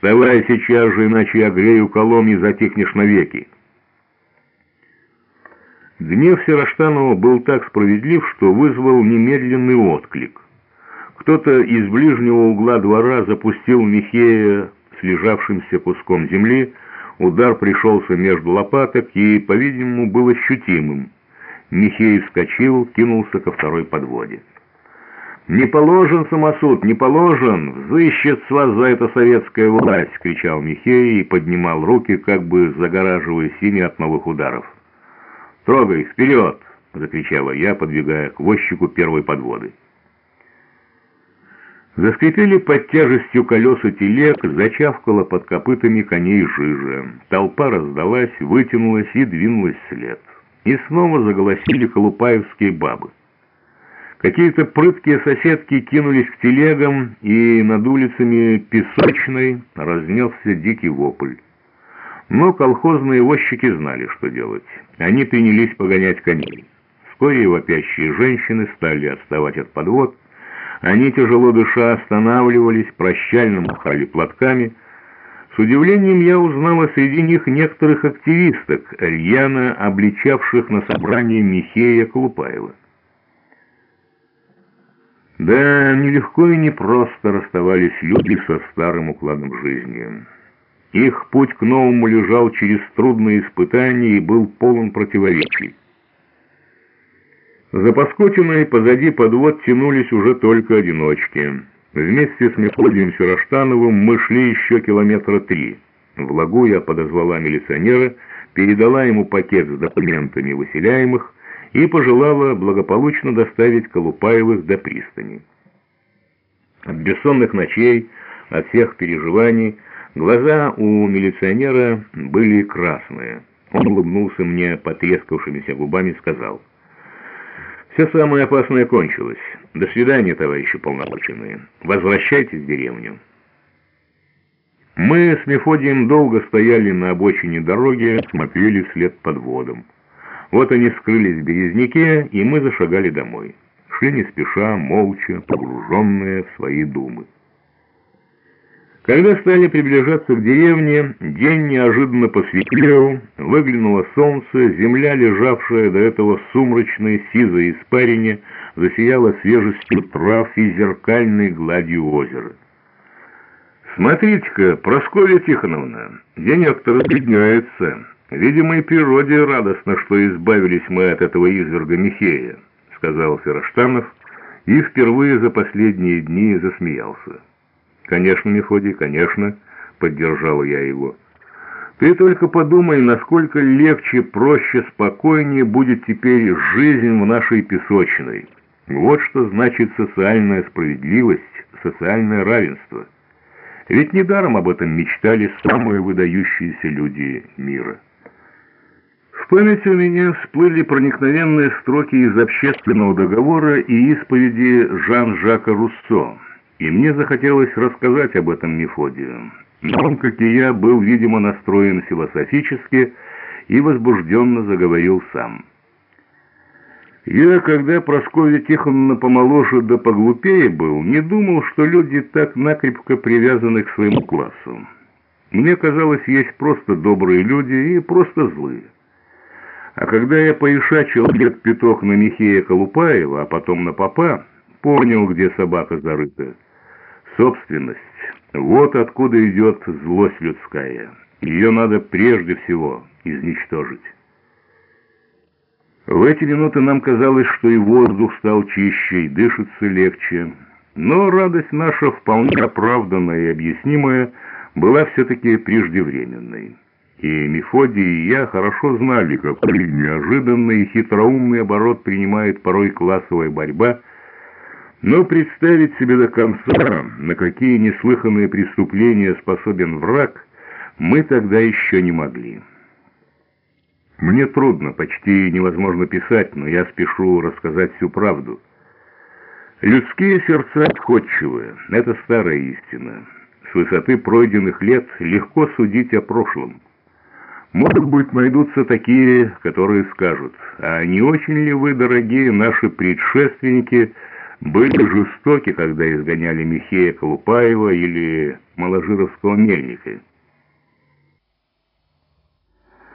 Вставай сейчас же, иначе я грею колом и затихнешь навеки. Гнев Сероштанова был так справедлив, что вызвал немедленный отклик. Кто-то из ближнего угла двора запустил Михея с лежавшимся куском земли, удар пришелся между лопаток и, по-видимому, был ощутимым. Михей вскочил, кинулся ко второй подводе. «Не положен самосуд, не положен! Взыщет с вас за это советская власть!» — кричал Михей и поднимал руки, как бы загораживая синий от новых ударов. «Трогай, вперед!» — закричала я, подвигая к возчику первой подводы. Заскрипели под тяжестью колеса телег, зачавкало под копытами коней жижа. Толпа раздалась, вытянулась и двинулась вслед. И снова заголосили колупаевские бабы. Какие-то прыткие соседки кинулись к телегам, и над улицами Песочной разнесся дикий вопль. Но колхозные возчики знали, что делать. Они принялись погонять коней. Вскоре вопящие женщины стали отставать от подвод. Они, тяжело дыша, останавливались, прощально махали платками. С удивлением я узнала среди них некоторых активисток, рьяно обличавших на собрании Михея Колупаева. Да, нелегко и непросто расставались люди со старым укладом жизни. Их путь к новому лежал через трудные испытания и был полон противоречий. За Паскотиной позади подвод тянулись уже только одиночки. Вместе с Мефодием Сюраштановым мы шли еще километра три. В лагу я подозвала милиционера, передала ему пакет с документами выселяемых и пожелала благополучно доставить Колупаевых до пристани. От бессонных ночей, от всех переживаний, глаза у милиционера были красные. Он улыбнулся мне потрескавшимися губами и сказал, «Все самое опасное кончилось. До свидания, товарищи полномоченные. Возвращайтесь в деревню». Мы с Мефодием долго стояли на обочине дороги, смотрели вслед подводом. Вот они скрылись в березняке, и мы зашагали домой. Шли не спеша, молча, погруженные в свои думы. Когда стали приближаться к деревне, день неожиданно посветлел, выглянуло солнце, земля, лежавшая до этого сумрачной сизой испарине, засияла свежестью трав и зеркальной гладью озера. «Смотрите-ка, Прасковья Тихоновна, денек-то разбедняется». «Видимо, и природе радостно, что избавились мы от этого изверга Михея», — сказал Фероштанов, и впервые за последние дни засмеялся. «Конечно, Мефодий, конечно», — поддержал я его. «Ты только подумай, насколько легче, проще, спокойнее будет теперь жизнь в нашей песочной. Вот что значит социальная справедливость, социальное равенство. Ведь недаром об этом мечтали самые выдающиеся люди мира» памяти у меня всплыли проникновенные строки из общественного договора и исповеди Жан-Жака Руссо, и мне захотелось рассказать об этом Мефодию. Но он, как и я, был, видимо, настроен философически и возбужденно заговорил сам. Я, когда Прасковья Тихоновна помоложе да поглупее был, не думал, что люди так накрепко привязаны к своему классу. Мне казалось, есть просто добрые люди и просто злые. А когда я поишачил лет пяток на Михея Колупаева, а потом на попа, понял, где собака зарыта. Собственность. Вот откуда идет злость людская. Ее надо прежде всего изничтожить. В эти минуты нам казалось, что и воздух стал чище, и дышится легче. Но радость наша, вполне оправданная и объяснимая, была все-таки преждевременной. И Мефодий, и я хорошо знали, какой неожиданный и хитроумный оборот принимает порой классовая борьба, но представить себе до конца, на какие неслыханные преступления способен враг, мы тогда еще не могли. Мне трудно, почти невозможно писать, но я спешу рассказать всю правду. Людские сердца отходчивые, это старая истина. С высоты пройденных лет легко судить о прошлом. Может быть, найдутся такие, которые скажут, а не очень ли вы, дорогие наши предшественники, были жестоки, когда изгоняли Михея Колупаева или Маложировского мельника.